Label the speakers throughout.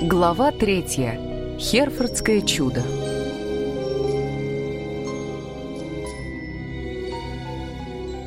Speaker 1: Глава третья. Херфордское чудо.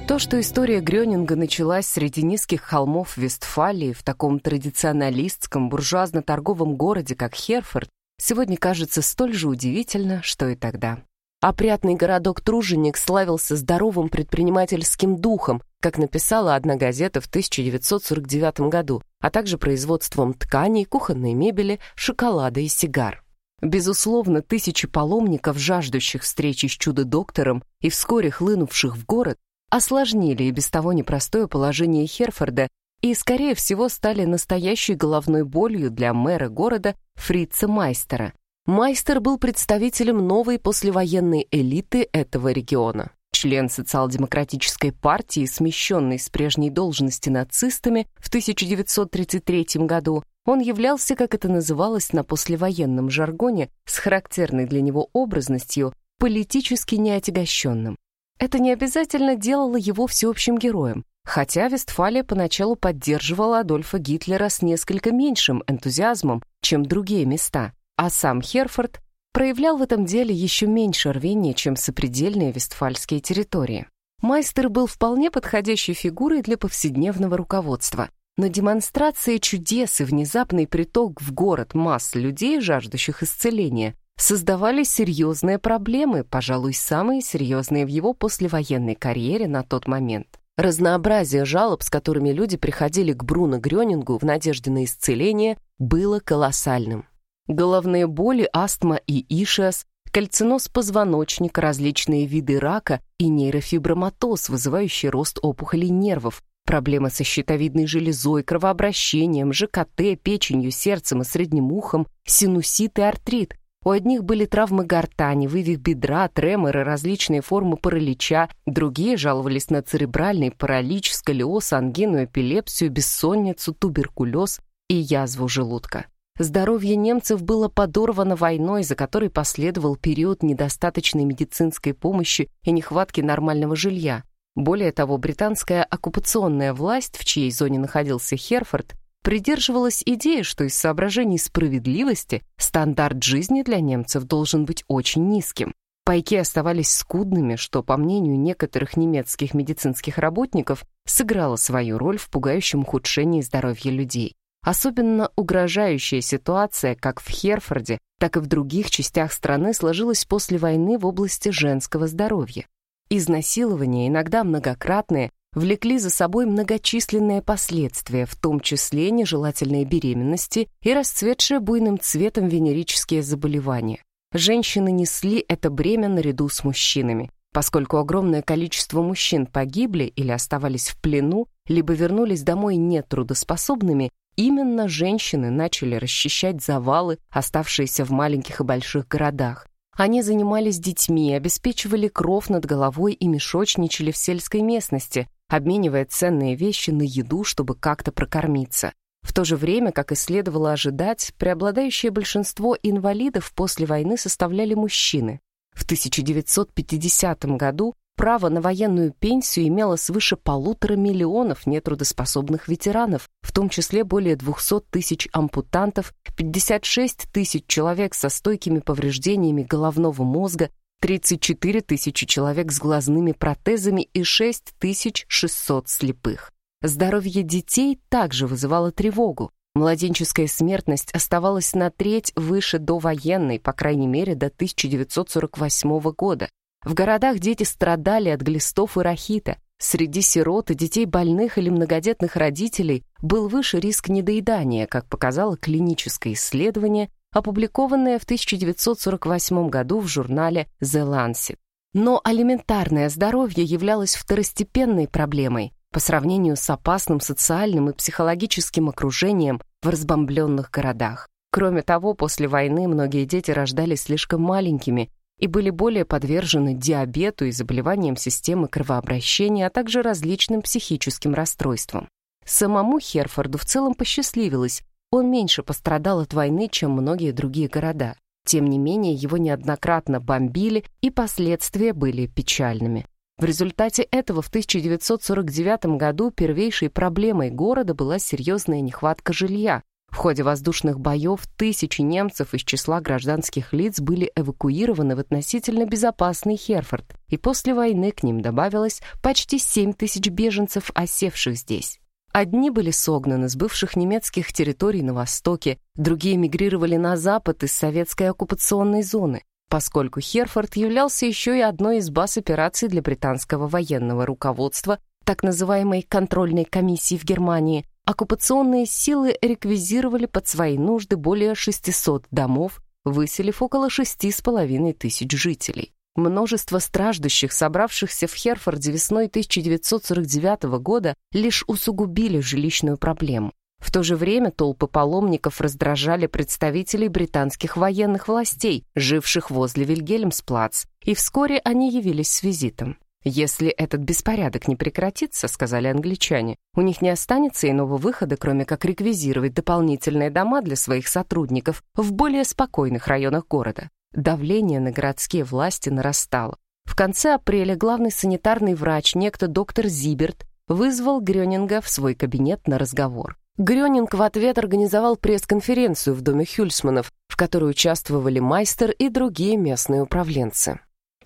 Speaker 1: То, что история Грёнинга началась среди низких холмов Вестфалии в таком традиционалистском буржуазно-торговом городе, как Херфорд, сегодня кажется столь же удивительно, что и тогда. Опрятный городок Труженик славился здоровым предпринимательским духом, как написала одна газета в 1949 году, а также производством тканей, кухонной мебели, шоколада и сигар. Безусловно, тысячи паломников, жаждущих встречи с чудо-доктором и вскоре хлынувших в город, осложнили и без того непростое положение Херфорда и, скорее всего, стали настоящей головной болью для мэра города Фрица Майстера. Майстер был представителем новой послевоенной элиты этого региона. Член социал-демократической партии, смещенный с прежней должности нацистами в 1933 году, он являлся, как это называлось на послевоенном жаргоне, с характерной для него образностью, политически неотягощенным. Это не обязательно делало его всеобщим героем, хотя Вестфалия поначалу поддерживала Адольфа Гитлера с несколько меньшим энтузиазмом, чем другие места, а сам Херфорд проявлял в этом деле еще меньше рвения, чем сопредельные вестфальские территории. Майстер был вполне подходящей фигурой для повседневного руководства, но демонстрация чудес и внезапный приток в город масс людей, жаждущих исцеления, создавали серьезные проблемы, пожалуй, самые серьезные в его послевоенной карьере на тот момент. Разнообразие жалоб, с которыми люди приходили к Бруно Грёнингу в надежде на исцеление, было колоссальным. Головные боли, астма и ишиас, кальциноз позвоночника, различные виды рака и нейрофиброматоз, вызывающий рост опухолей нервов, проблемы со щитовидной железой, кровообращением, ЖКТ, печенью, сердцем и средним ухом, синусит и артрит, у одних были травмы гортани, вывих бедра, треморы, различные формы паралича, другие жаловались на церебральный паралич, сколиоз, ангину, эпилепсию, бессонницу, туберкулез и язву желудка. Здоровье немцев было подорвано войной, за которой последовал период недостаточной медицинской помощи и нехватки нормального жилья. Более того, британская оккупационная власть, в чьей зоне находился Херфорд, придерживалась идеи, что из соображений справедливости стандарт жизни для немцев должен быть очень низким. Пайки оставались скудными, что, по мнению некоторых немецких медицинских работников, сыграло свою роль в пугающем ухудшении здоровья людей. Особенно угрожающая ситуация как в Херфорде, так и в других частях страны сложилась после войны в области женского здоровья. Изнасилования, иногда многократные, влекли за собой многочисленные последствия, в том числе нежелательные беременности и расцветшие буйным цветом венерические заболевания. Женщины несли это бремя наряду с мужчинами, поскольку огромное количество мужчин погибли или оставались в плену, либо вернулись домой нетрудоспособными, именно женщины начали расчищать завалы, оставшиеся в маленьких и больших городах. Они занимались детьми, обеспечивали кров над головой и мешочничали в сельской местности, обменивая ценные вещи на еду, чтобы как-то прокормиться. В то же время, как и следовало ожидать, преобладающее большинство инвалидов после войны составляли мужчины. В 1950 году право на военную пенсию имело свыше полутора миллионов нетрудоспособных ветеранов, в том числе более 200 тысяч ампутантов, 56 тысяч человек со стойкими повреждениями головного мозга 34 тысячи человек с глазными протезами и 6600 слепых. Здоровье детей также вызывало тревогу. Младенческая смертность оставалась на треть выше довоенной, по крайней мере, до 1948 года. В городах дети страдали от глистов и рахита. Среди сирот и детей больных или многодетных родителей был выше риск недоедания, как показало клиническое исследование, опубликованное в 1948 году в журнале The Lancet. Но алиментарное здоровье являлось второстепенной проблемой по сравнению с опасным социальным и психологическим окружением в разбомбленных городах. Кроме того, после войны многие дети рождались слишком маленькими и были более подвержены диабету и заболеваниям системы кровообращения, а также различным психическим расстройствам. Самому Херфорду в целом посчастливилось, он меньше пострадал от войны, чем многие другие города. Тем не менее, его неоднократно бомбили, и последствия были печальными. В результате этого в 1949 году первейшей проблемой города была серьезная нехватка жилья. В ходе воздушных боев тысячи немцев из числа гражданских лиц были эвакуированы в относительно безопасный Херфорд, и после войны к ним добавилось почти 7 тысяч беженцев, осевших здесь. Одни были согнаны с бывших немецких территорий на востоке, другие мигрировали на запад из советской оккупационной зоны, поскольку Херфорд являлся еще и одной из баз операций для британского военного руководства, так называемой контрольной комиссии в Германии, оккупационные силы реквизировали под свои нужды более 600 домов, выселив около 6,5 тысяч жителей. Множество страждущих, собравшихся в Херфорде весной 1949 года, лишь усугубили жилищную проблему. В то же время толпы паломников раздражали представителей британских военных властей, живших возле Вильгельмсплац, и вскоре они явились с визитом. «Если этот беспорядок не прекратится, — сказали англичане, — у них не останется иного выхода, кроме как реквизировать дополнительные дома для своих сотрудников в более спокойных районах города». Давление на городские власти нарастало. В конце апреля главный санитарный врач, некто доктор Зиберт, вызвал Грёнинга в свой кабинет на разговор. Грёнинг в ответ организовал пресс-конференцию в доме Хюльсманов, в которой участвовали Майстер и другие местные управленцы.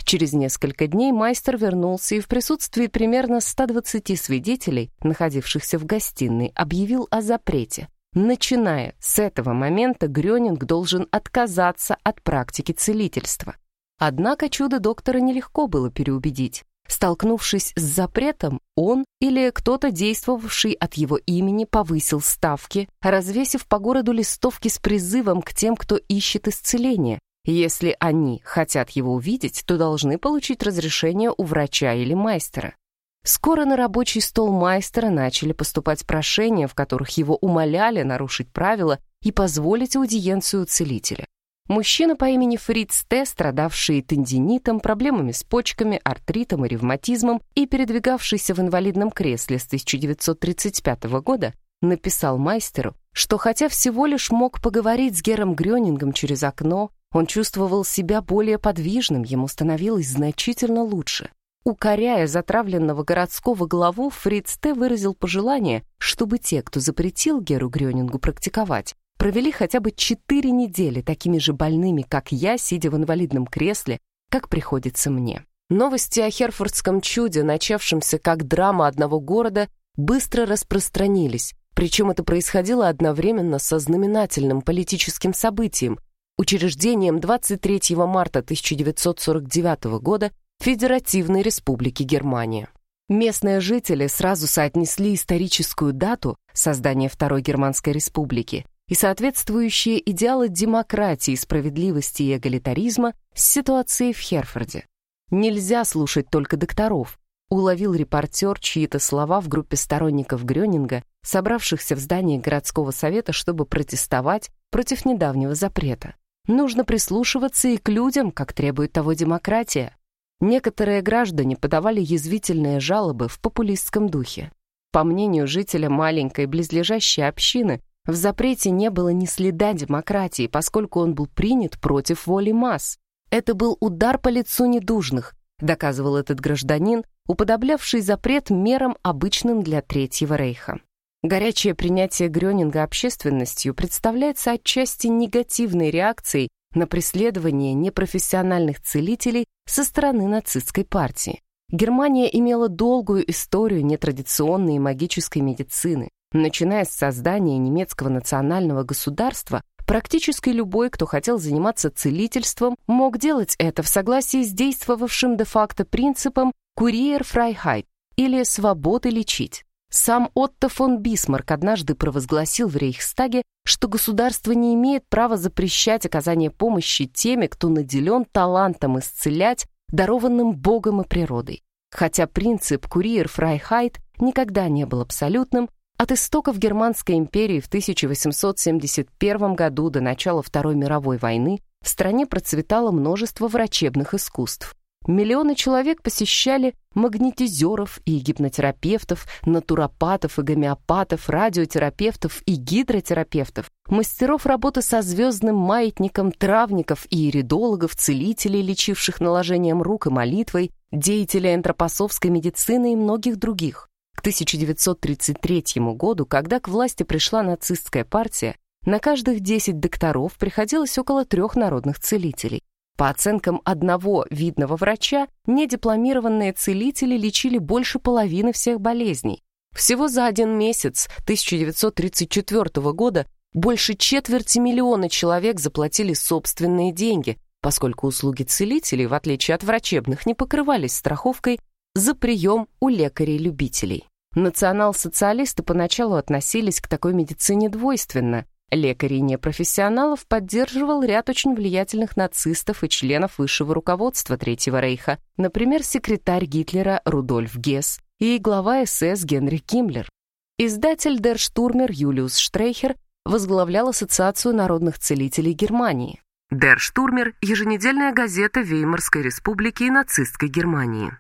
Speaker 1: Через несколько дней Майстер вернулся и в присутствии примерно 120 свидетелей, находившихся в гостиной, объявил о запрете. Начиная с этого момента Грёнинг должен отказаться от практики целительства. Однако чудо доктора нелегко было переубедить. Столкнувшись с запретом, он или кто-то, действовавший от его имени, повысил ставки, развесив по городу листовки с призывом к тем, кто ищет исцеления, если они хотят его увидеть, то должны получить разрешение у врача или мастера. Скоро на рабочий стол мастера начали поступать прошения, в которых его умоляли нарушить правила и позволить аудиенцию целителя. Мужчина по имени Фриц Т., страдавший тендинитом, проблемами с почками, артритом и ревматизмом и передвигавшийся в инвалидном кресле с 1935 года, написал мастеру, что хотя всего лишь мог поговорить с Гером Грёнингом через окно, он чувствовал себя более подвижным, ему становилось значительно лучше. Укоряя затравленного городского главу, Фриц Т. выразил пожелание, чтобы те, кто запретил Геру Грёнингу практиковать, провели хотя бы четыре недели такими же больными, как я, сидя в инвалидном кресле, как приходится мне. Новости о Херфордском чуде, начавшемся как драма одного города, быстро распространились, причем это происходило одновременно со знаменательным политическим событием, учреждением 23 марта 1949 года Федеративной Республики Германия. Местные жители сразу соотнесли историческую дату создания Второй Германской Республики и соответствующие идеалы демократии, справедливости и эгалитаризма с ситуацией в Херфорде. Нельзя слушать только докторов, уловил репортер чьи-то слова в группе сторонников Грёнинга, собравшихся в здании городского совета, чтобы протестовать против недавнего запрета. Нужно прислушиваться и к людям, как требует того демократия. Некоторые граждане подавали язвительные жалобы в популистском духе. По мнению жителя маленькой близлежащей общины, в запрете не было ни следа демократии, поскольку он был принят против воли масс. Это был удар по лицу недужных, доказывал этот гражданин, уподоблявший запрет мерам, обычным для Третьего Рейха. Горячее принятие Грёнинга общественностью представляется отчасти негативной реакцией на преследование непрофессиональных целителей со стороны нацистской партии. Германия имела долгую историю нетрадиционной магической медицины. Начиная с создания немецкого национального государства, практически любой, кто хотел заниматься целительством, мог делать это в согласии с действовавшим де-факто принципом «Kurierfreiheit» или «свободы лечить». Сам Отто фон Бисмарк однажды провозгласил в Рейхстаге, что государство не имеет права запрещать оказание помощи теми, кто наделен талантом исцелять, дарованным Богом и природой. Хотя принцип «Kurierfreiheit» никогда не был абсолютным, от истоков Германской империи в 1871 году до начала Второй мировой войны в стране процветало множество врачебных искусств. Миллионы человек посещали магнетизеров и гипнотерапевтов, натуропатов и гомеопатов, радиотерапевтов и гидротерапевтов, мастеров работы со звездным маятником, травников и иридологов, целителей, лечивших наложением рук и молитвой, деятелей антропософской медицины и многих других. К 1933 году, когда к власти пришла нацистская партия, На каждых 10 докторов приходилось около трех народных целителей. По оценкам одного видного врача, недипломированные целители лечили больше половины всех болезней. Всего за один месяц 1934 года больше четверти миллиона человек заплатили собственные деньги, поскольку услуги целителей, в отличие от врачебных, не покрывались страховкой за прием у лекарей-любителей. Национал-социалисты поначалу относились к такой медицине двойственно. Лекарей непрофессионалов поддерживал ряд очень влиятельных нацистов и членов высшего руководства Третьего Рейха, например, секретарь Гитлера Рудольф Гесс и глава СС Генрих Киммлер. Издатель Der Штурмер Юлиус Штрейхер возглавлял Ассоциацию народных целителей Германии. Der Штурмер – еженедельная газета Веймарской республики и нацистской Германии.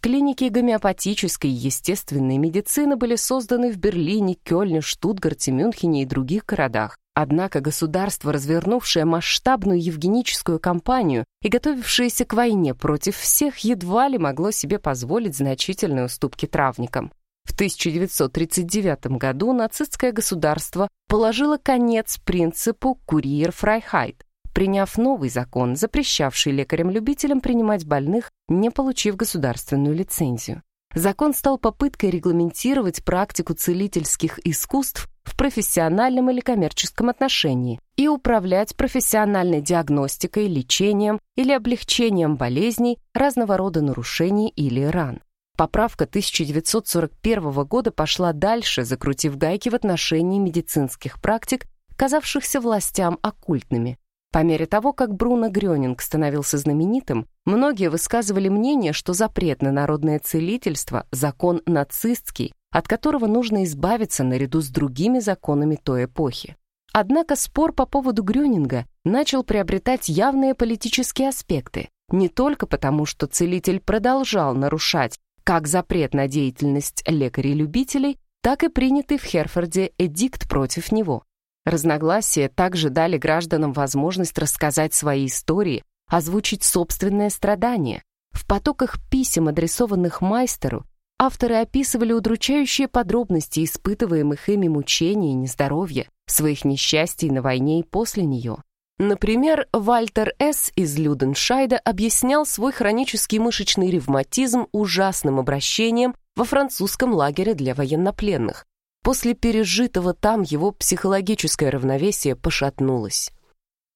Speaker 1: Клиники гомеопатической и естественной медицины были созданы в Берлине, Кёльне, Штутгарте, Мюнхене и других городах. Однако государство, развернувшее масштабную евгеническую кампанию и готовившееся к войне против всех, едва ли могло себе позволить значительные уступки травникам. В 1939 году нацистское государство положило конец принципу «Kurierfreiheit», приняв новый закон, запрещавший лекарям-любителям принимать больных, не получив государственную лицензию. Закон стал попыткой регламентировать практику целительских искусств в профессиональном или коммерческом отношении и управлять профессиональной диагностикой, лечением или облегчением болезней, разного рода нарушений или ран. Поправка 1941 года пошла дальше, закрутив гайки в отношении медицинских практик, казавшихся властям оккультными. По мере того, как Бруно Грёнинг становился знаменитым, многие высказывали мнение, что запрет на народное целительство – закон нацистский, от которого нужно избавиться наряду с другими законами той эпохи. Однако спор по поводу Грёнинга начал приобретать явные политические аспекты, не только потому, что целитель продолжал нарушать как запрет на деятельность лекарей-любителей, так и принятый в Херфорде эдикт против него. Разногласия также дали гражданам возможность рассказать свои истории, озвучить собственные страдания. В потоках писем, адресованных майстеру, авторы описывали удручающие подробности испытываемых ими мучений и нездоровья, своих несчастий на войне и после нее. Например, Вальтер С. из Люденшайда объяснял свой хронический мышечный ревматизм ужасным обращением во французском лагере для военнопленных. После пережитого там его психологическое равновесие пошатнулось.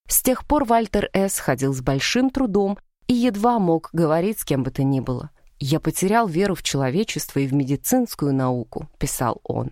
Speaker 1: С тех пор Вальтер С. ходил с большим трудом и едва мог говорить с кем бы то ни было. «Я потерял веру в человечество и в медицинскую науку», — писал он.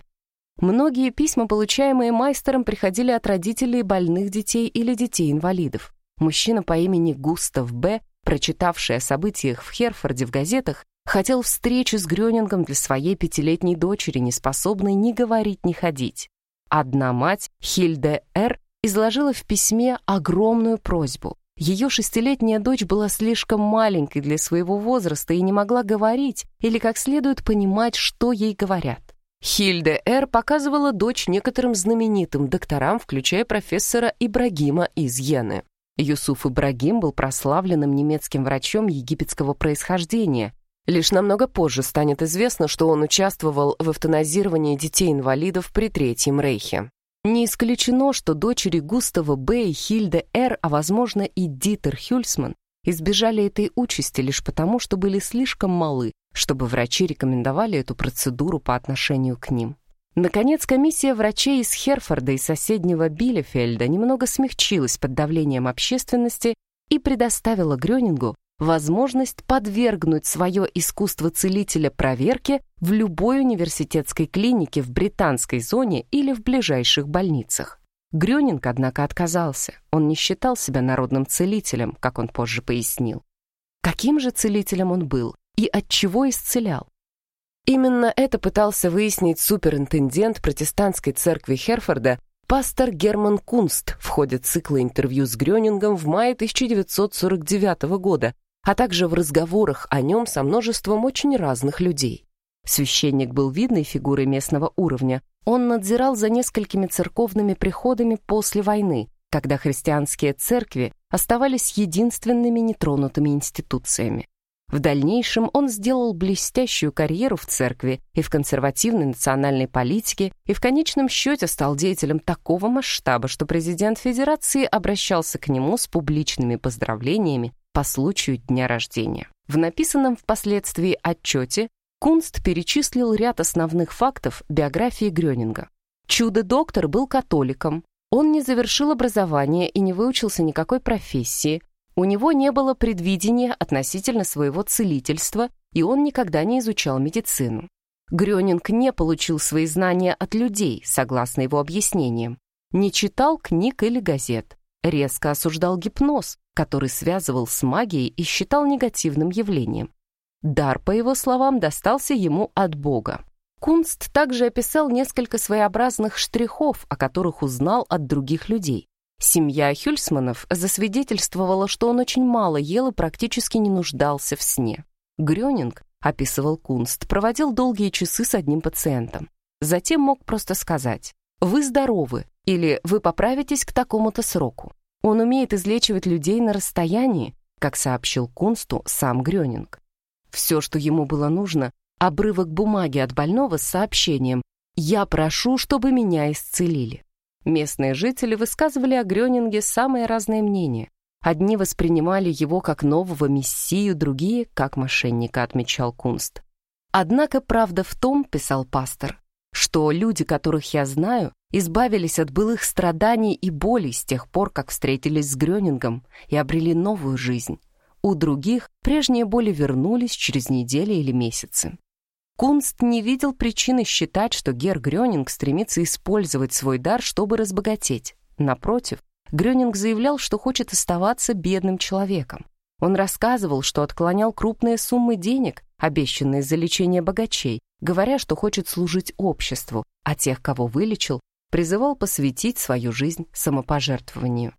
Speaker 1: Многие письма, получаемые майстером, приходили от родителей больных детей или детей-инвалидов. Мужчина по имени Густав Б., прочитавший о событиях в Херфорде в газетах, хотел встречи с Грёнингом для своей пятилетней дочери, не способной ни говорить, ни ходить. Одна мать, Хильде Р., изложила в письме огромную просьбу. Ее шестилетняя дочь была слишком маленькой для своего возраста и не могла говорить или как следует понимать, что ей говорят. Хильде Р. показывала дочь некоторым знаменитым докторам, включая профессора Ибрагима из Йены. Юсуф Ибрагим был прославленным немецким врачом египетского происхождения. Лишь намного позже станет известно, что он участвовал в эвтаназировании детей-инвалидов при Третьем Рейхе. Не исключено, что дочери Густава Б. и Хильде Р., а возможно и Дитер Хюльсман, избежали этой участи лишь потому, что были слишком малы, чтобы врачи рекомендовали эту процедуру по отношению к ним. Наконец, комиссия врачей из Херфорда и соседнего Билефельда немного смягчилась под давлением общественности и предоставила Грёнингу возможность подвергнуть свое искусство целителя проверке в любой университетской клинике в британской зоне или в ближайших больницах. Грёнинг, однако, отказался. Он не считал себя народным целителем, как он позже пояснил. Каким же целителем он был? и от чего исцелял. Именно это пытался выяснить суперинтендент протестантской церкви Херфорда пастор Герман Кунст в ходе цикла интервью с Грёнингом в мае 1949 года, а также в разговорах о нем со множеством очень разных людей. Священник был видной фигурой местного уровня. Он надзирал за несколькими церковными приходами после войны, когда христианские церкви оставались единственными нетронутыми институциями. В дальнейшем он сделал блестящую карьеру в церкви и в консервативной национальной политике, и в конечном счете стал деятелем такого масштаба, что президент Федерации обращался к нему с публичными поздравлениями по случаю дня рождения. В написанном впоследствии отчете Кунст перечислил ряд основных фактов биографии Грёнинга. Чудо-доктор был католиком, он не завершил образование и не выучился никакой профессии, у него не было предвидения относительно своего целительства, и он никогда не изучал медицину. Грёнинг не получил свои знания от людей, согласно его объяснениям. Не читал книг или газет. Резко осуждал гипноз, который связывал с магией и считал негативным явлением. Дар, по его словам, достался ему от Бога. Кунст также описал несколько своеобразных штрихов, о которых узнал от других людей. Семья Хюльсманов засвидетельствовала, что он очень мало ел и практически не нуждался в сне. Грёнинг, описывал Кунст, проводил долгие часы с одним пациентом. Затем мог просто сказать «Вы здоровы» или «Вы поправитесь к такому-то сроку». Он умеет излечивать людей на расстоянии, как сообщил Кунсту сам Грёнинг. Все, что ему было нужно, обрывок бумаги от больного с сообщением «Я прошу, чтобы меня исцелили». Местные жители высказывали о Грёнинге самые разные мнения. Одни воспринимали его как нового мессию, другие — как мошенника, отмечал Кунст. «Однако правда в том, — писал пастор, — что люди, которых я знаю, избавились от былых страданий и болей с тех пор, как встретились с Грёнингом и обрели новую жизнь. У других прежние боли вернулись через недели или месяцы. Кунст не видел причины считать, что Гер Грёнинг стремится использовать свой дар, чтобы разбогатеть. Напротив, Грёнинг заявлял, что хочет оставаться бедным человеком. Он рассказывал, что отклонял крупные суммы денег, обещанные за лечение богачей, говоря, что хочет служить обществу, а тех, кого вылечил, призывал посвятить свою жизнь самопожертвованию.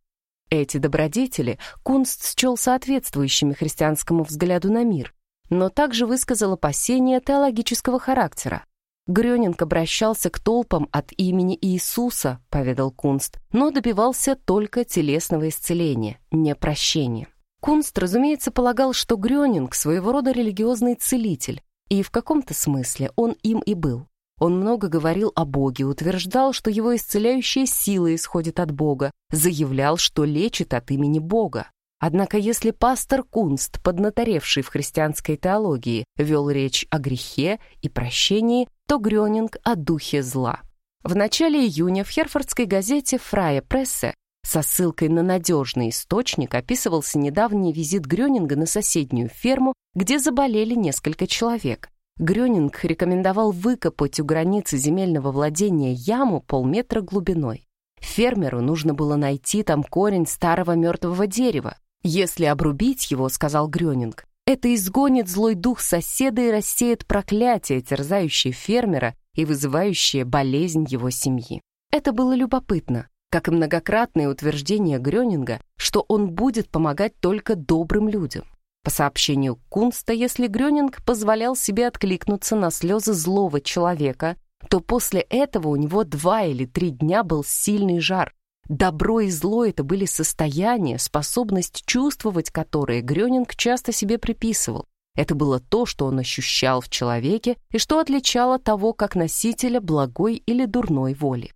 Speaker 1: Эти добродетели Кунст счел соответствующими христианскому взгляду на мир, но также высказал опасения теологического характера. Грёнинг обращался к толпам от имени Иисуса, поведал Кунст, но добивался только телесного исцеления, не прощения. Кунст, разумеется, полагал, что Грёнинг своего рода религиозный целитель, и в каком-то смысле он им и был. Он много говорил о Боге, утверждал, что его исцеляющая сила исходит от Бога, заявлял, что лечит от имени Бога. Однако если пастор Кунст, поднаторевший в христианской теологии, вел речь о грехе и прощении, то Грёнинг о духе зла. В начале июня в Херфордской газете «Фрая прессе» со ссылкой на надежный источник описывался недавний визит Грёнинга на соседнюю ферму, где заболели несколько человек. Грёнинг рекомендовал выкопать у границы земельного владения яму полметра глубиной. Фермеру нужно было найти там корень старого мертвого дерева, «Если обрубить его, — сказал Грёнинг, — это изгонит злой дух соседа и рассеет проклятие, терзающее фермера и вызывающее болезнь его семьи. Это было любопытно, как и многократное утверждение Грёнинга, что он будет помогать только добрым людям. По сообщению Кунста, если Грёнинг позволял себе откликнуться на слезы злого человека, то после этого у него два или три дня был сильный жар, Добро и зло — это были состояния, способность чувствовать которые Грёнинг часто себе приписывал. Это было то, что он ощущал в человеке и что отличало того как носителя благой или дурной воли.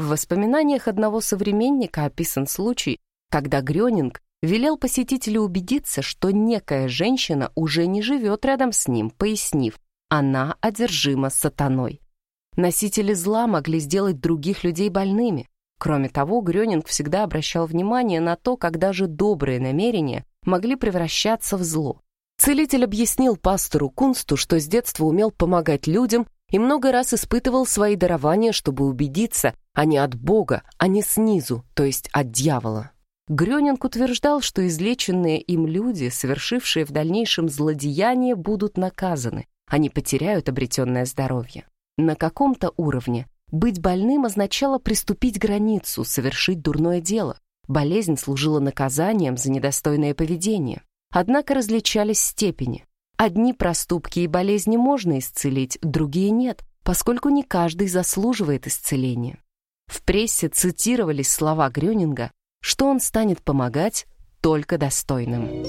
Speaker 1: В воспоминаниях одного современника описан случай, когда Грёнинг велел посетителю убедиться, что некая женщина уже не живет рядом с ним, пояснив, она одержима сатаной. Носители зла могли сделать других людей больными, Кроме того, Грёнинг всегда обращал внимание на то, как даже добрые намерения могли превращаться в зло. Целитель объяснил пастору Кунсту, что с детства умел помогать людям и много раз испытывал свои дарования, чтобы убедиться, они от Бога, а не снизу, то есть от дьявола. Грёнинг утверждал, что излеченные им люди, совершившие в дальнейшем злодеяние, будут наказаны, они потеряют обретенное здоровье. На каком-то уровне быть больным означало приступить границу, совершить дурное дело. Болезнь служила наказанием за недостойное поведение. Однако различались степени. Одни проступки и болезни можно исцелить, другие нет, поскольку не каждый заслуживает исцеления. В прессе цитировались слова Грюнинга, что он станет помогать только достойным.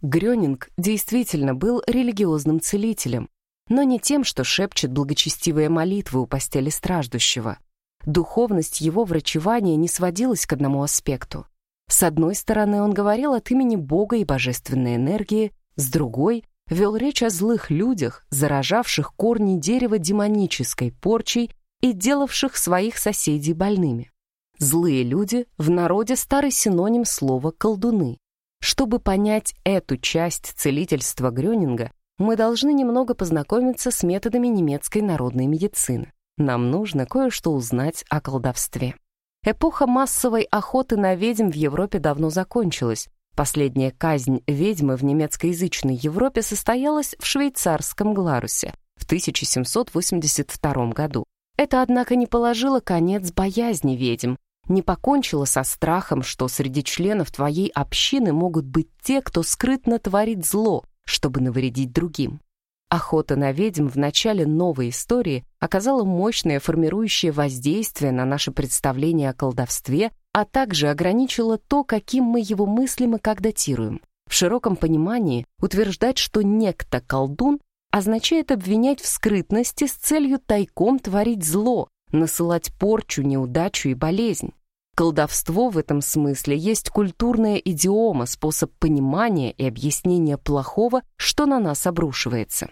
Speaker 1: Грёнинг действительно был религиозным целителем, но не тем, что шепчет благочестивые молитвы у постели страждущего. Духовность его врачевания не сводилась к одному аспекту. С одной стороны, он говорил от имени Бога и божественной энергии, с другой — вел речь о злых людях, заражавших корни дерева демонической порчей и делавших своих соседей больными. Злые люди в народе старый синоним слова «колдуны». Чтобы понять эту часть целительства Грёнинга, мы должны немного познакомиться с методами немецкой народной медицины. Нам нужно кое-что узнать о колдовстве. Эпоха массовой охоты на ведьм в Европе давно закончилась. Последняя казнь ведьмы в немецкоязычной Европе состоялась в швейцарском Гларусе в 1782 году. Это, однако, не положило конец боязни ведьм, не покончило со страхом, что среди членов твоей общины могут быть те, кто скрытно творит зло, чтобы навредить другим. Охота на ведьм в начале новой истории оказала мощное формирующее воздействие на наше представление о колдовстве, а также ограничила то, каким мы его мыслим и как датируем. В широком понимании утверждать, что некто колдун, означает обвинять в скрытности с целью тайком творить зло, насылать порчу, неудачу и болезнь. Колдовство в этом смысле есть культурная идиома, способ понимания и объяснения плохого, что на нас обрушивается.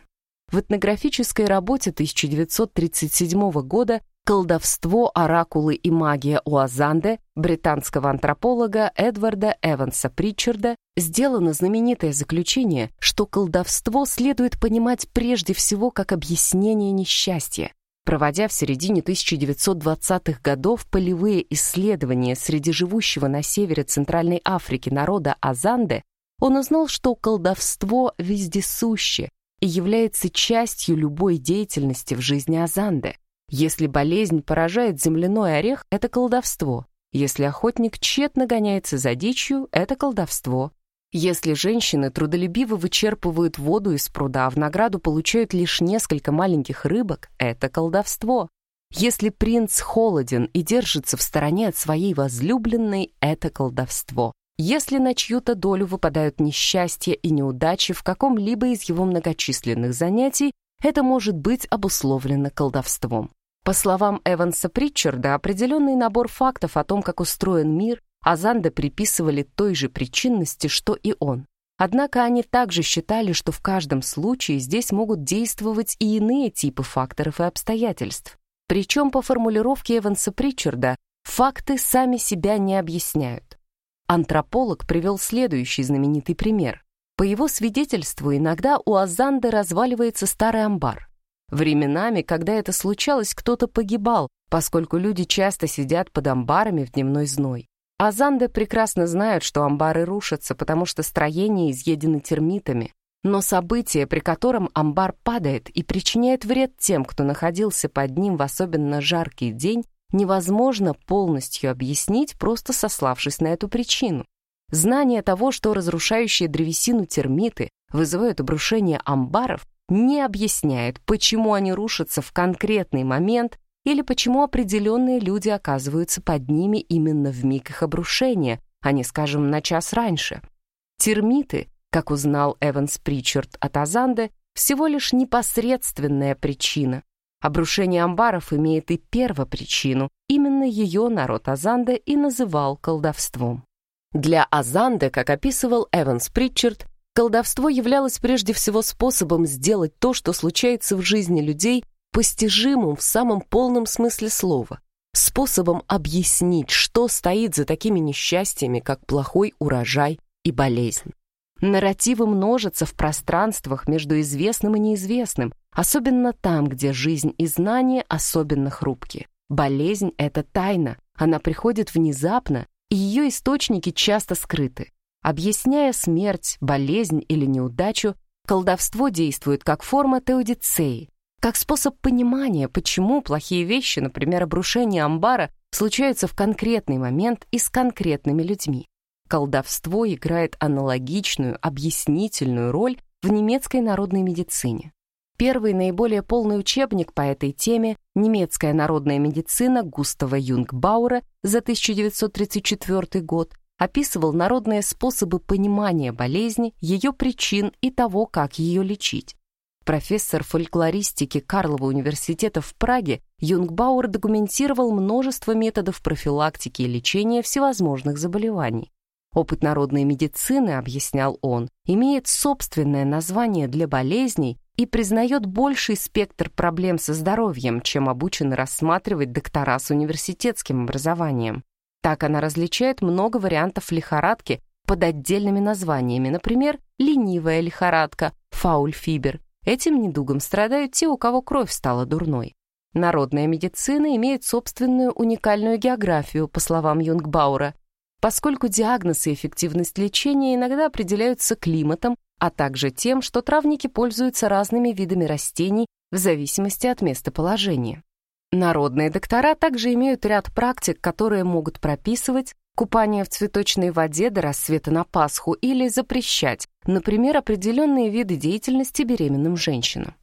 Speaker 1: В этнографической работе 1937 года «Колдовство, оракулы и магия Уазанде» британского антрополога Эдварда Эванса Притчарда сделано знаменитое заключение, что колдовство следует понимать прежде всего как объяснение несчастья. Проводя в середине 1920-х годов полевые исследования среди живущего на севере Центральной Африки народа Азанде, он узнал, что колдовство вездесуще, и является частью любой деятельности в жизни Азанды. Если болезнь поражает земляной орех, это колдовство. Если охотник тщетно гоняется за дичью, это колдовство. Если женщины трудолюбиво вычерпывают воду из пруда, а в награду получают лишь несколько маленьких рыбок, это колдовство. Если принц холоден и держится в стороне от своей возлюбленной, это колдовство. Если на чью-то долю выпадают несчастья и неудачи в каком-либо из его многочисленных занятий, это может быть обусловлено колдовством. По словам Эванса Притчарда, определенный набор фактов о том, как устроен мир, Азанда приписывали той же причинности, что и он. Однако они также считали, что в каждом случае здесь могут действовать и иные типы факторов и обстоятельств. Причем по формулировке Эванса Притчарда факты сами себя не объясняют. Антрополог привел следующий знаменитый пример. По его свидетельству, иногда у Азанды разваливается старый амбар. Временами, когда это случалось, кто-то погибал, поскольку люди часто сидят под амбарами в дневной зной. Азанды прекрасно знают, что амбары рушатся, потому что строения изъедены термитами. Но событие, при котором амбар падает и причиняет вред тем, кто находился под ним в особенно жаркий день, невозможно полностью объяснить, просто сославшись на эту причину. Знание того, что разрушающие древесину термиты вызывают обрушение амбаров, не объясняет, почему они рушатся в конкретный момент или почему определенные люди оказываются под ними именно в миг их обрушения, а не, скажем, на час раньше. Термиты, как узнал Эванс Причард от Азанды, всего лишь непосредственная причина, Обрушение амбаров имеет и первопричину. Именно ее народ Азанда и называл колдовством. Для Азанды, как описывал Эванс Притчард, колдовство являлось прежде всего способом сделать то, что случается в жизни людей, постижимым в самом полном смысле слова, способом объяснить, что стоит за такими несчастьями, как плохой урожай и болезнь. Нарративы множатся в пространствах между известным и неизвестным, особенно там, где жизнь и знание особенно хрупки. Болезнь — это тайна, она приходит внезапно, и ее источники часто скрыты. Объясняя смерть, болезнь или неудачу, колдовство действует как форма теодицеи, как способ понимания, почему плохие вещи, например, обрушение амбара, случаются в конкретный момент и с конкретными людьми колдовство играет аналогичную, объяснительную роль в немецкой народной медицине. Первый наиболее полный учебник по этой теме «Немецкая народная медицина» Густава Юнгбаура за 1934 год описывал народные способы понимания болезни, ее причин и того, как ее лечить. Профессор фольклористики Карлова университета в Праге Юнгбауэр документировал множество методов профилактики и лечения всевозможных заболеваний. Опыт народной медицины, объяснял он, имеет собственное название для болезней и признает больший спектр проблем со здоровьем, чем обучены рассматривать доктора с университетским образованием. Так она различает много вариантов лихорадки под отдельными названиями, например, ленивая лихорадка, фаульфибер. Этим недугом страдают те, у кого кровь стала дурной. Народная медицина имеет собственную уникальную географию, по словам Юнгбаура, поскольку диагноз и эффективность лечения иногда определяются климатом, а также тем, что травники пользуются разными видами растений в зависимости от местоположения. Народные доктора также имеют ряд практик, которые могут прописывать купание в цветочной воде до рассвета на Пасху или запрещать, например, определенные виды деятельности беременным женщинам.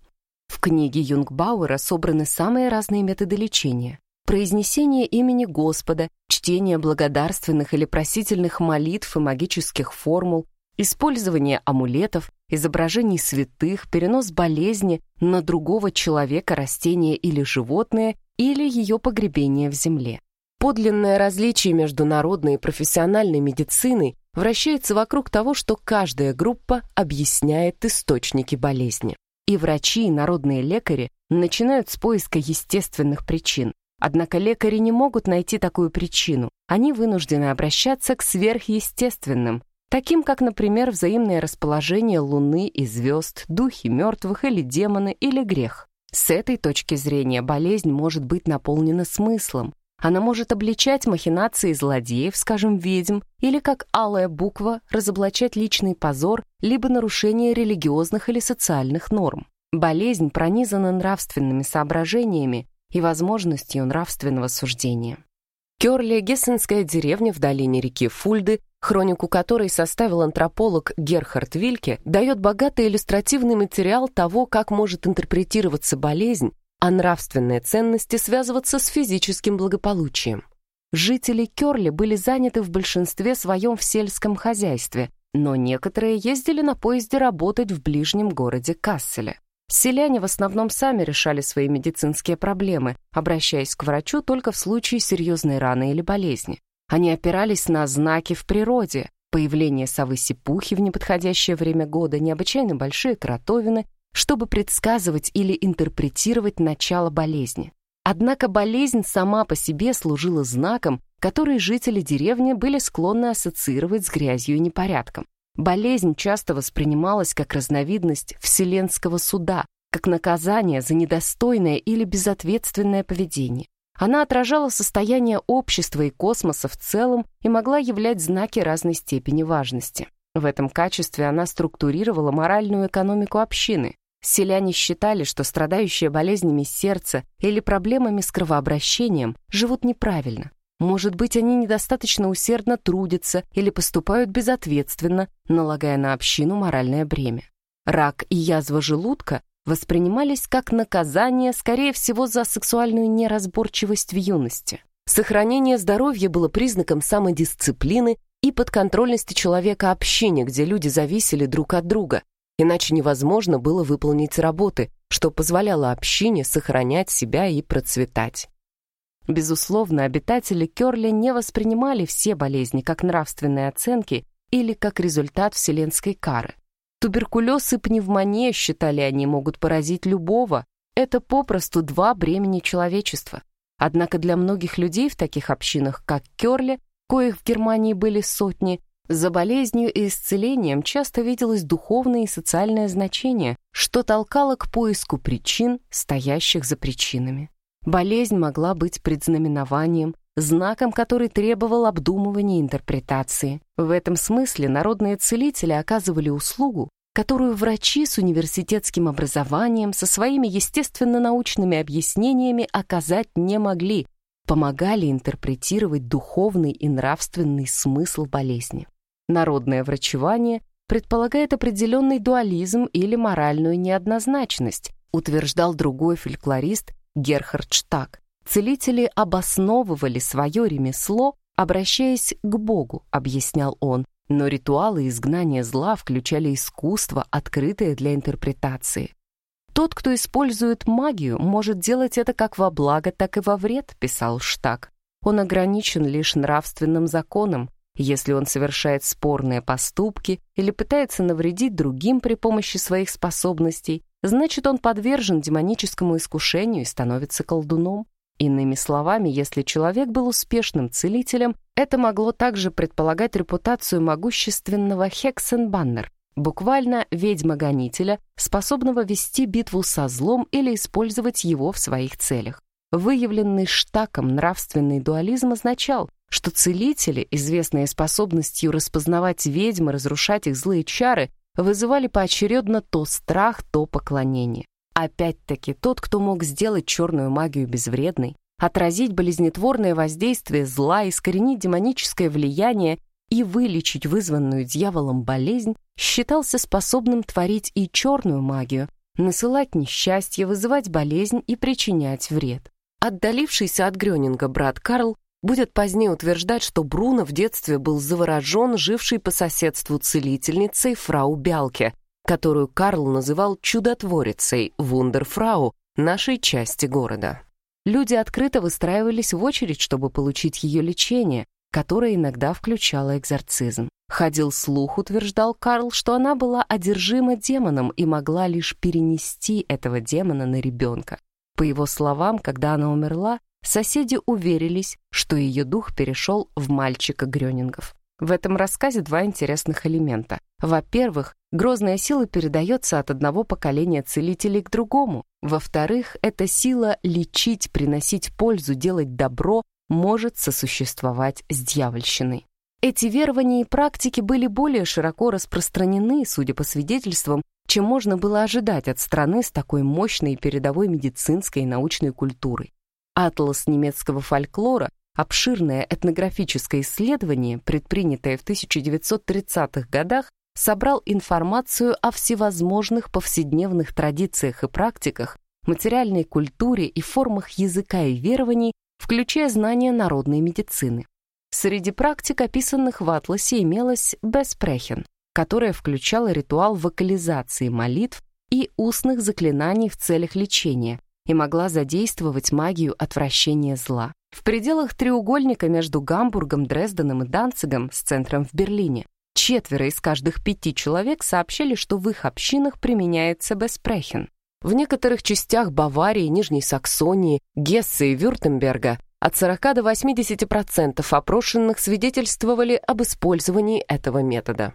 Speaker 1: В книге Юнгбауэра собраны самые разные методы лечения. Произнесение имени Господа, чтение благодарственных или просительных молитв и магических формул, использование амулетов, изображений святых, перенос болезни на другого человека, растение или животное, или ее погребение в земле. Подлинное различие между народной и профессиональной медициной вращается вокруг того, что каждая группа объясняет источники болезни. И врачи, и народные лекари начинают с поиска естественных причин. Однако лекари не могут найти такую причину. Они вынуждены обращаться к сверхъестественным, таким как, например, взаимное расположение Луны и звезд, духи мертвых или демоны или грех. С этой точки зрения болезнь может быть наполнена смыслом. Она может обличать махинации злодеев, скажем, ведьм, или как алая буква разоблачать личный позор, либо нарушение религиозных или социальных норм. Болезнь пронизана нравственными соображениями и возможностью нравственного суждения. Кёрли — гессенская деревня в долине реки Фульды, хронику которой составил антрополог Герхард Вильке, дает богатый иллюстративный материал того, как может интерпретироваться болезнь, а нравственные ценности связываться с физическим благополучием. Жители Кёрли были заняты в большинстве своем в сельском хозяйстве, но некоторые ездили на поезде работать в ближнем городе Касселе. Селяне в основном сами решали свои медицинские проблемы, обращаясь к врачу только в случае серьезной раны или болезни. Они опирались на знаки в природе, появление совы-сипухи в неподходящее время года, необычайно большие кротовины, чтобы предсказывать или интерпретировать начало болезни. Однако болезнь сама по себе служила знаком, который жители деревни были склонны ассоциировать с грязью и непорядком. Болезнь часто воспринималась как разновидность вселенского суда, как наказание за недостойное или безответственное поведение. Она отражала состояние общества и космоса в целом и могла являть знаки разной степени важности. В этом качестве она структурировала моральную экономику общины. Селяне считали, что страдающие болезнями сердца или проблемами с кровообращением живут неправильно, может быть, они недостаточно усердно трудятся или поступают безответственно, налагая на общину моральное бремя. Рак и язва желудка воспринимались как наказание, скорее всего, за сексуальную неразборчивость в юности. Сохранение здоровья было признаком самодисциплины и подконтрольности человека общине, где люди зависели друг от друга, иначе невозможно было выполнить работы, что позволяло общине сохранять себя и процветать. Безусловно, обитатели Кёрли не воспринимали все болезни как нравственные оценки или как результат вселенской кары. Туберкулез и пневмония, считали они, могут поразить любого. Это попросту два бремени человечества. Однако для многих людей в таких общинах, как Кёрли, коих в Германии были сотни, за болезнью и исцелением часто виделось духовное и социальное значение, что толкало к поиску причин, стоящих за причинами. Болезнь могла быть предзнаменованием, знаком, который требовал обдумывания и интерпретации. В этом смысле народные целители оказывали услугу, которую врачи с университетским образованием со своими естественно-научными объяснениями оказать не могли, помогали интерпретировать духовный и нравственный смысл болезни. Народное врачевание предполагает определенный дуализм или моральную неоднозначность, утверждал другой фольклорист Герхард Штаг. Целители обосновывали свое ремесло обращаясь к Богу, объяснял он, но ритуалы изгнания зла включали искусство, открытое для интерпретации. «Тот, кто использует магию, может делать это как во благо, так и во вред», — писал Штаг. «Он ограничен лишь нравственным законом. Если он совершает спорные поступки или пытается навредить другим при помощи своих способностей, значит, он подвержен демоническому искушению и становится колдуном. Иными словами, если человек был успешным целителем, это могло также предполагать репутацию могущественного Хексенбаннер, буквально ведьма-гонителя, способного вести битву со злом или использовать его в своих целях. Выявленный штаком нравственный дуализм означал, что целители, известные способностью распознавать ведьм и разрушать их злые чары, вызывали поочередно то страх, то поклонение. Опять-таки, тот, кто мог сделать черную магию безвредной, отразить болезнетворное воздействие зла, искоренить демоническое влияние и вылечить вызванную дьяволом болезнь, считался способным творить и черную магию, насылать несчастье, вызывать болезнь и причинять вред. Отдалившийся от Грёнинга брат Карл будет позднее утверждать, что Бруно в детстве был заворожен жившей по соседству целительницей фрау Бялке, которую Карл называл чудотворицей Вундерфрау нашей части города. Люди открыто выстраивались в очередь, чтобы получить ее лечение, которое иногда включало экзорцизм. Ходил слух, утверждал Карл, что она была одержима демоном и могла лишь перенести этого демона на ребенка. По его словам, когда она умерла, соседи уверились, что ее дух перешел в мальчика Грёнингов. В этом рассказе два интересных элемента. Во-первых, грозная сила передается от одного поколения целителей к другому. Во-вторых, эта сила лечить, приносить пользу, делать добро может сосуществовать с дьявольщиной. Эти верования и практики были более широко распространены, судя по свидетельствам, чем можно было ожидать от страны с такой мощной передовой медицинской и научной культурой. Атлас немецкого фольклора Обширное этнографическое исследование, предпринятое в 1930-х годах, собрал информацию о всевозможных повседневных традициях и практиках, материальной культуре и формах языка и верований, включая знания народной медицины. Среди практик, описанных в атласе, имелось «беспрехен», которая включала ритуал вокализации молитв и устных заклинаний в целях лечения и могла задействовать магию отвращения зла в пределах треугольника между Гамбургом, Дрезденом и Данцигом с центром в Берлине. Четверо из каждых пяти человек сообщали, что в их общинах применяется беспрехен. В некоторых частях Баварии, Нижней Саксонии, Гессе и Вюртемберга от 40 до 80% опрошенных свидетельствовали об использовании этого метода.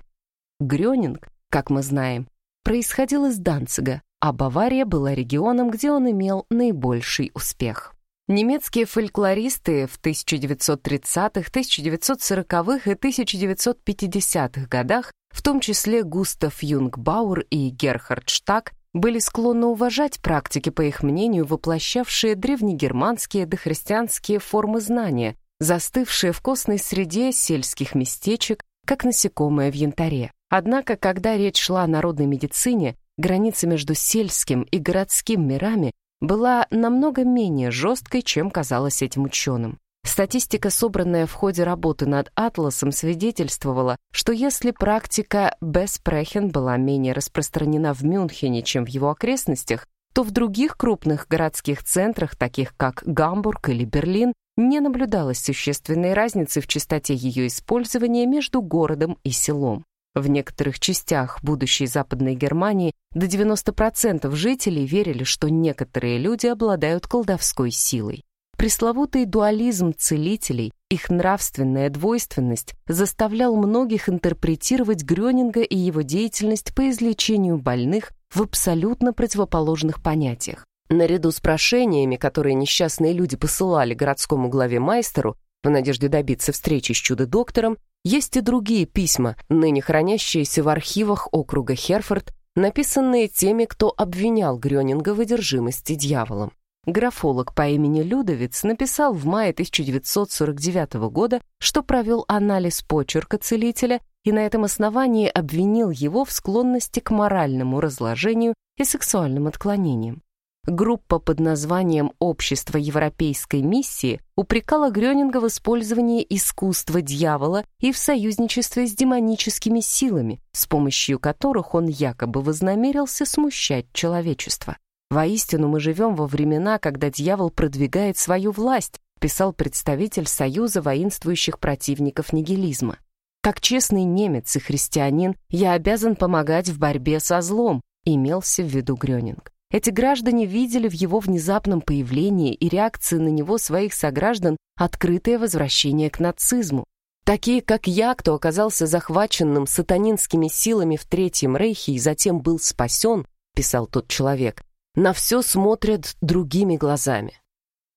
Speaker 1: Грёнинг, как мы знаем, происходил из Данцига, а Бавария была регионом, где он имел наибольший успех. Немецкие фольклористы в 1930-х, 1940-х и 1950-х годах, в том числе Густав Юнгбауэр и Герхард Штаг, были склонны уважать практики, по их мнению, воплощавшие древнегерманские дохристианские формы знания, застывшие в костной среде сельских местечек, как насекомое в янтаре. Однако, когда речь шла о народной медицине, граница между сельским и городским мирами была намного менее жесткой, чем казалось этим ученым. Статистика, собранная в ходе работы над атласом, свидетельствовала, что если практика Беспрехен была менее распространена в Мюнхене, чем в его окрестностях, то в других крупных городских центрах, таких как Гамбург или Берлин, не наблюдалось существенной разницы в частоте ее использования между городом и селом. В некоторых частях будущей Западной Германии до 90% жителей верили, что некоторые люди обладают колдовской силой. Пресловутый дуализм целителей, их нравственная двойственность заставлял многих интерпретировать Грёнинга и его деятельность по излечению больных в абсолютно противоположных понятиях. Наряду с прошениями, которые несчастные люди посылали городскому главе майстеру в надежде добиться встречи с чудо-доктором, есть и другие письма, ныне хранящиеся в архивах округа Херфорд, написанные теми, кто обвинял Грёнинга в одержимости дьяволом. Графолог по имени Людовиц написал в мае 1949 года, что провел анализ почерка целителя и на этом основании обвинил его в склонности к моральному разложению и сексуальным отклонениям. Группа под названием «Общество европейской миссии» упрекала Грёнинга в использовании искусства дьявола и в союзничестве с демоническими силами, с помощью которых он якобы вознамерился смущать человечество. «Воистину мы живем во времена, когда дьявол продвигает свою власть», писал представитель Союза воинствующих противников нигилизма. «Как честный немец и христианин, я обязан помогать в борьбе со злом», имелся в виду Грёнинг. Эти граждане видели в его внезапном появлении и реакции на него своих сограждан открытое возвращение к нацизму. Такие, как я, кто оказался захваченным сатанинскими силами в Третьем Рейхе и затем был спасен, писал тот человек, на все смотрят другими глазами.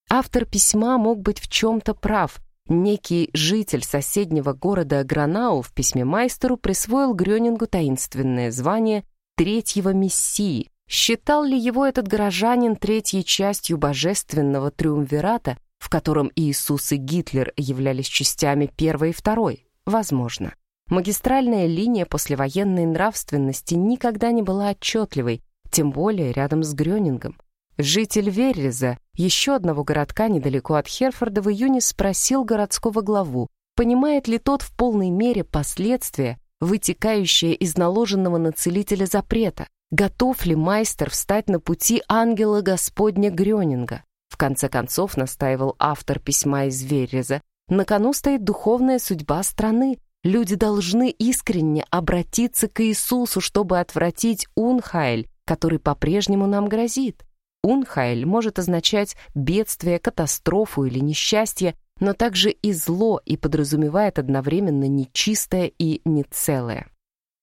Speaker 1: Автор письма мог быть в чем-то прав. Некий житель соседнего города Гранау в письме майстеру присвоил Грёнингу таинственное звание третьего мессии. Считал ли его этот горожанин третьей частью божественного триумвирата, в котором Иисус и Гитлер являлись частями первой и второй? Возможно. Магистральная линия послевоенной нравственности никогда не была отчетливой, тем более рядом с Грёнингом. Житель Верреза, еще одного городка недалеко от Херфорда, в июне спросил городского главу, понимает ли тот в полной мере последствия, вытекающие из наложенного на целителя запрета, готов ли майстер встать на пути ангела Господня Грёнинга. В конце концов, настаивал автор письма из Верреза, на кону стоит духовная судьба страны, Люди должны искренне обратиться к Иисусу, чтобы отвратить Унхайль, который по-прежнему нам грозит. Унхайль может означать бедствие, катастрофу или несчастье, но также и зло и подразумевает одновременно нечистое и нецелое.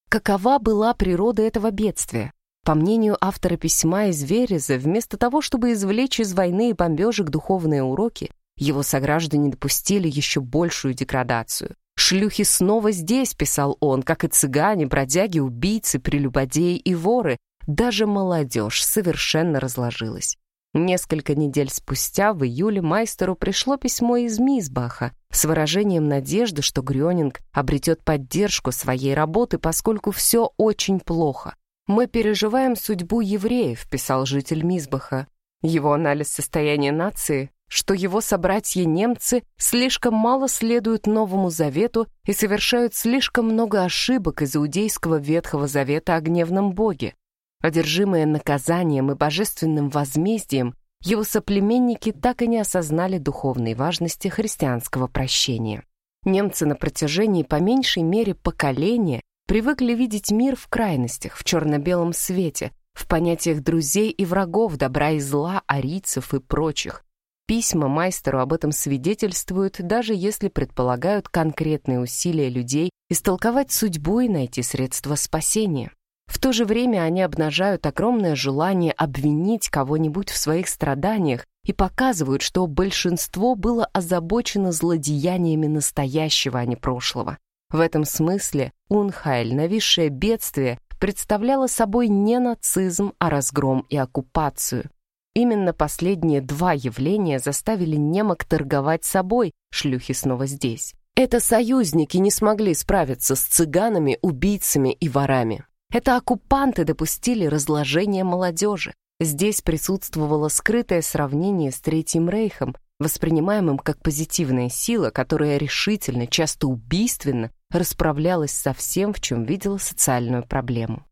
Speaker 1: Какова была природа этого бедствия? По мнению автора письма из Вереза, вместо того, чтобы извлечь из войны и бомбежек духовные уроки, его сограждане допустили еще большую деградацию. «Шлюхи снова здесь», — писал он, как и цыгане, бродяги, убийцы, прелюбодеи и воры, даже молодежь совершенно разложилась. Несколько недель спустя, в июле, майстеру пришло письмо из Мисбаха с выражением надежды, что Грёнинг обретет поддержку своей работы, поскольку все очень плохо. «Мы переживаем судьбу евреев», — писал житель Мисбаха. Его анализ состояния нации, что его собратья-немцы слишком мало следуют Новому Завету и совершают слишком много ошибок из иудейского Ветхого Завета о гневном Боге. Одержимые наказанием и божественным возмездием, его соплеменники так и не осознали духовной важности христианского прощения. Немцы на протяжении по меньшей мере поколения привыкли видеть мир в крайностях, в черно-белом свете, в понятиях друзей и врагов, добра и зла, арийцев и прочих. Письма майстеру об этом свидетельствуют, даже если предполагают конкретные усилия людей истолковать судьбу и найти средства спасения. В то же время они обнажают огромное желание обвинить кого-нибудь в своих страданиях и показывают, что большинство было озабочено злодеяниями настоящего, а не прошлого. В этом смысле Унхайль, нависшее бедствие, представляло собой не нацизм, а разгром и оккупацию. Именно последние два явления заставили немок торговать собой, шлюхи снова здесь. Это союзники не смогли справиться с цыганами, убийцами и ворами. Это оккупанты допустили разложение молодежи. Здесь присутствовало скрытое сравнение с Третьим Рейхом, воспринимаемым как позитивная сила, которая решительно, часто убийственно расправлялась со всем, в чем видела социальную проблему.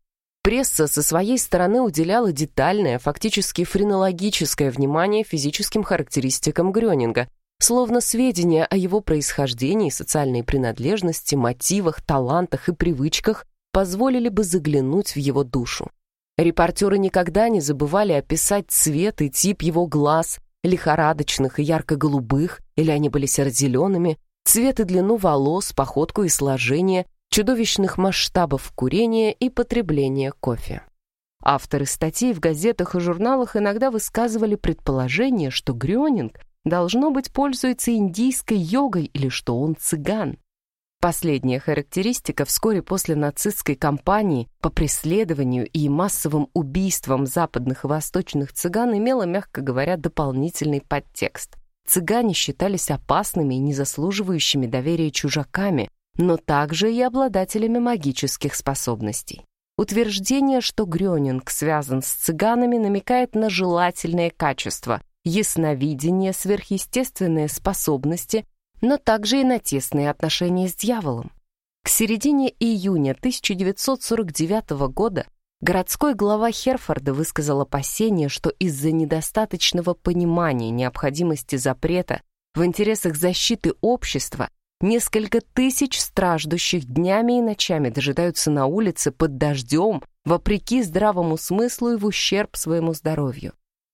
Speaker 1: Пресса со своей стороны уделяла детальное, фактически френологическое внимание физическим характеристикам Грёнинга, словно сведения о его происхождении, социальной принадлежности, мотивах, талантах и привычках позволили бы заглянуть в его душу. Репортеры никогда не забывали описать цвет и тип его глаз, лихорадочных и ярко-голубых, или они были серо-зелеными, цвет и длину волос, походку и сложение, чудовищных масштабов курения и потребления кофе. Авторы статей в газетах и журналах иногда высказывали предположение, что Грёнинг должно быть пользуется индийской йогой или что он цыган. Последняя характеристика вскоре после нацистской кампании по преследованию и массовым убийствам западных и восточных цыган имела, мягко говоря, дополнительный подтекст. Цыгане считались опасными и незаслуживающими доверия чужаками, но также и обладателями магических способностей. Утверждение, что Грёнинг связан с цыганами, намекает на желательные качества, ясновидение, сверхъестественные способности, но также и на тесные отношения с дьяволом. К середине июня 1949 года городской глава Херфорда высказал опасение, что из-за недостаточного понимания необходимости запрета в интересах защиты общества несколько тысяч страждущих днями и ночами дожидаются на улице под дождем, вопреки здравому смыслу и в ущерб своему здоровью.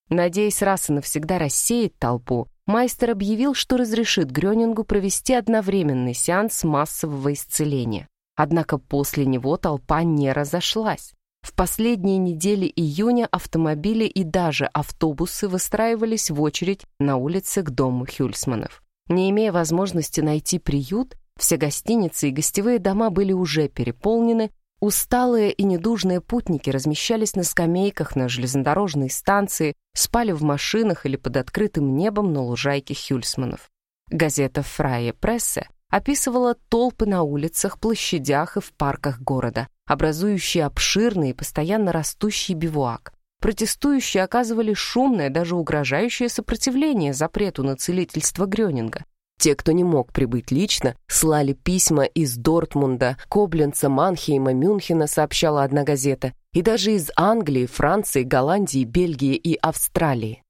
Speaker 1: Надеясь раз и навсегда рассеять толпу, Майстер объявил, что разрешит Грёнингу провести одновременный сеанс массового исцеления. Однако после него толпа не разошлась. В последние недели июня автомобили и даже автобусы выстраивались в очередь на улице к дому Хюльсманов. Не имея возможности найти приют, все гостиницы и гостевые дома были уже переполнены, Усталые и недужные путники размещались на скамейках на железнодорожной станции, спали в машинах или под открытым небом на лужайке Хюльсманов. Газета «Фрае Прессе» описывала толпы на улицах, площадях и в парках города, образующие обширный и постоянно растущий бивуак. Протестующие оказывали шумное, даже угрожающее сопротивление запрету на целительство Грёнинга. Те, кто не мог прибыть лично, слали письма из Дортмунда, Кобленца, Манхейма, Мюнхена, сообщала одна газета, и даже из Англии, Франции, Голландии, Бельгии и Австралии.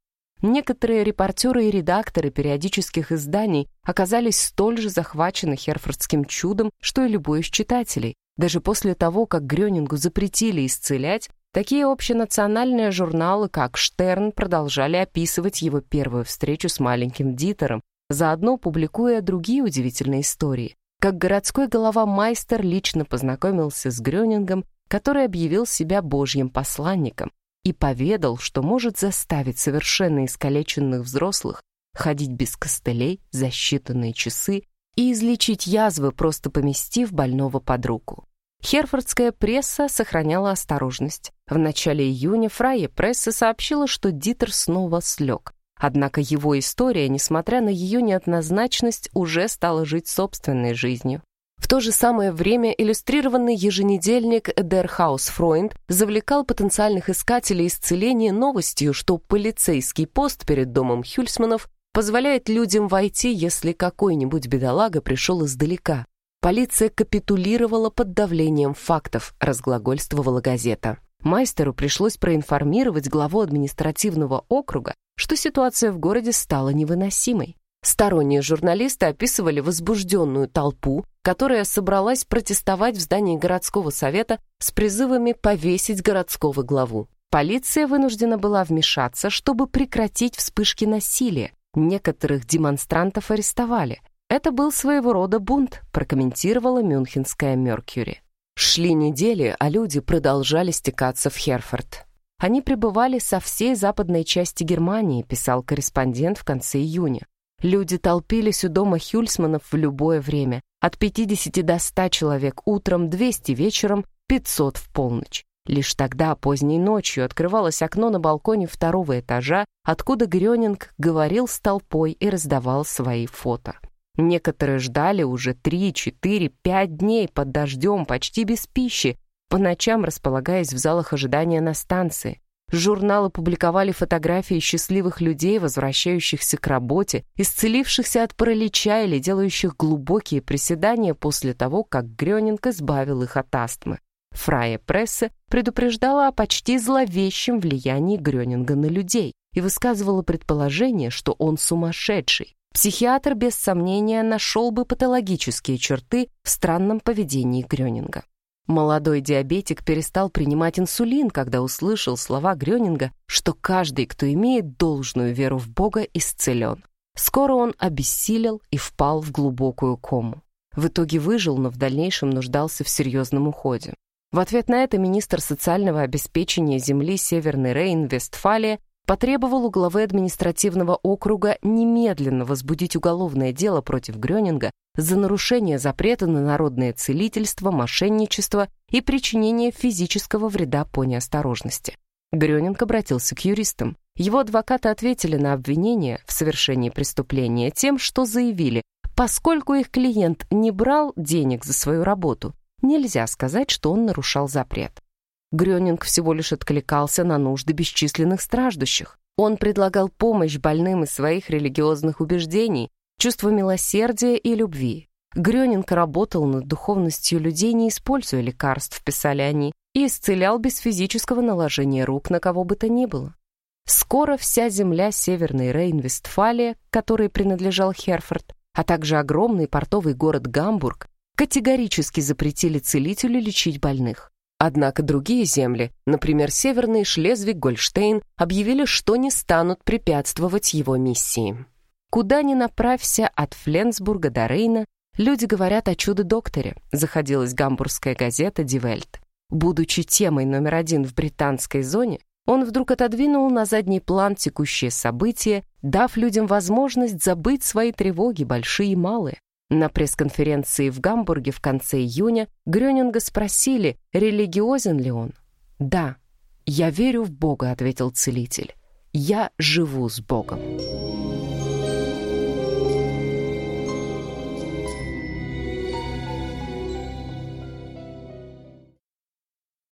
Speaker 1: Некоторые репортеры и редакторы периодических изданий оказались столь же захвачены Херфордским чудом, что и любой из читателей. Даже после того, как Грёнингу запретили исцелять, такие общенациональные журналы, как «Штерн», продолжали описывать его первую встречу с маленьким Дитером, заодно публикуя другие удивительные истории. Как городской голова Майстер лично познакомился с Грёнингом, который объявил себя божьим посланником и поведал, что может заставить совершенно искалеченных взрослых ходить без костылей за считанные часы и излечить язвы, просто поместив больного под руку. Херфордская пресса сохраняла осторожность. В начале июня Фрайе пресса сообщила, что Дитер снова слег, Однако его история, несмотря на ее неоднозначность, уже стала жить собственной жизнью. В то же самое время иллюстрированный еженедельник Der Hausfreund завлекал потенциальных искателей исцеления новостью, что полицейский пост перед домом Хюльсманов позволяет людям войти, если какой-нибудь бедолага пришел издалека. Полиция капитулировала под давлением фактов, разглагольствовала газета. Майстеру пришлось проинформировать главу административного округа, что ситуация в городе стала невыносимой. Сторонние журналисты описывали возбужденную толпу, которая собралась протестовать в здании городского совета с призывами повесить городского главу. Полиция вынуждена была вмешаться, чтобы прекратить вспышки насилия. Некоторых демонстрантов арестовали. Это был своего рода бунт, прокомментировала мюнхенская Меркьюри. Шли недели, а люди продолжали стекаться в Херфорд. Они прибывали со всей западной части Германии, писал корреспондент в конце июня. Люди толпились у дома Хюльсманов в любое время. От 50 до 100 человек утром, 200 вечером, 500 в полночь. Лишь тогда, поздней ночью, открывалось окно на балконе второго этажа, откуда Грёнинг говорил с толпой и раздавал свои фото. Некоторые ждали уже 3, 4, 5 дней под дождем, почти без пищи, по ночам располагаясь в залах ожидания на станции. Журналы публиковали фотографии счастливых людей, возвращающихся к работе, исцелившихся от паралича или делающих глубокие приседания после того, как Грёнинг избавил их от астмы. Фрая пресса предупреждала о почти зловещем влиянии Грёнинга на людей и высказывала предположение, что он сумасшедший. Психиатр без сомнения нашел бы патологические черты в странном поведении Грёнинга. Молодой диабетик перестал принимать инсулин, когда услышал слова Грёнинга, что каждый, кто имеет должную веру в Бога, исцелен. Скоро он обессилел и впал в глубокую кому. В итоге выжил, но в дальнейшем нуждался в серьезном уходе. В ответ на это министр социального обеспечения земли Северный Рейн-Вестфалия потребовал у главы административного округа немедленно возбудить уголовное дело против Грёнинга за нарушение запрета на народное целительство, мошенничество и причинение физического вреда по неосторожности. Грёнинг обратился к юристам. Его адвокаты ответили на обвинение в совершении преступления тем, что заявили, поскольку их клиент не брал денег за свою работу, нельзя сказать, что он нарушал запрет. Грёнинг всего лишь откликался на нужды бесчисленных страждущих. Он предлагал помощь больным из своих религиозных убеждений, чувства милосердия и любви. Грёнинг работал над духовностью людей, не используя лекарств, писали они, и исцелял без физического наложения рук на кого бы то ни было. Скоро вся земля Северной Рейн-Вестфалия, которой принадлежал Херфорд, а также огромный портовый город Гамбург, категорически запретили целителю лечить больных. Однако другие земли, например, Северный Шлезвиг-Гольштейн, объявили, что не станут препятствовать его миссии. Куда ни направься от Фленсбурга до Рейна, люди говорят о чудо-докторе, заходилась гамбургская газета «Die Welt». Будучи темой номер один в британской зоне, он вдруг отодвинул на задний план текущие события, дав людям возможность забыть свои тревоги, большие и малые. На пресс-конференции в Гамбурге в конце июня Грёнинга спросили, религиозен ли он. «Да, я верю в Бога», — ответил целитель. «Я живу с Богом».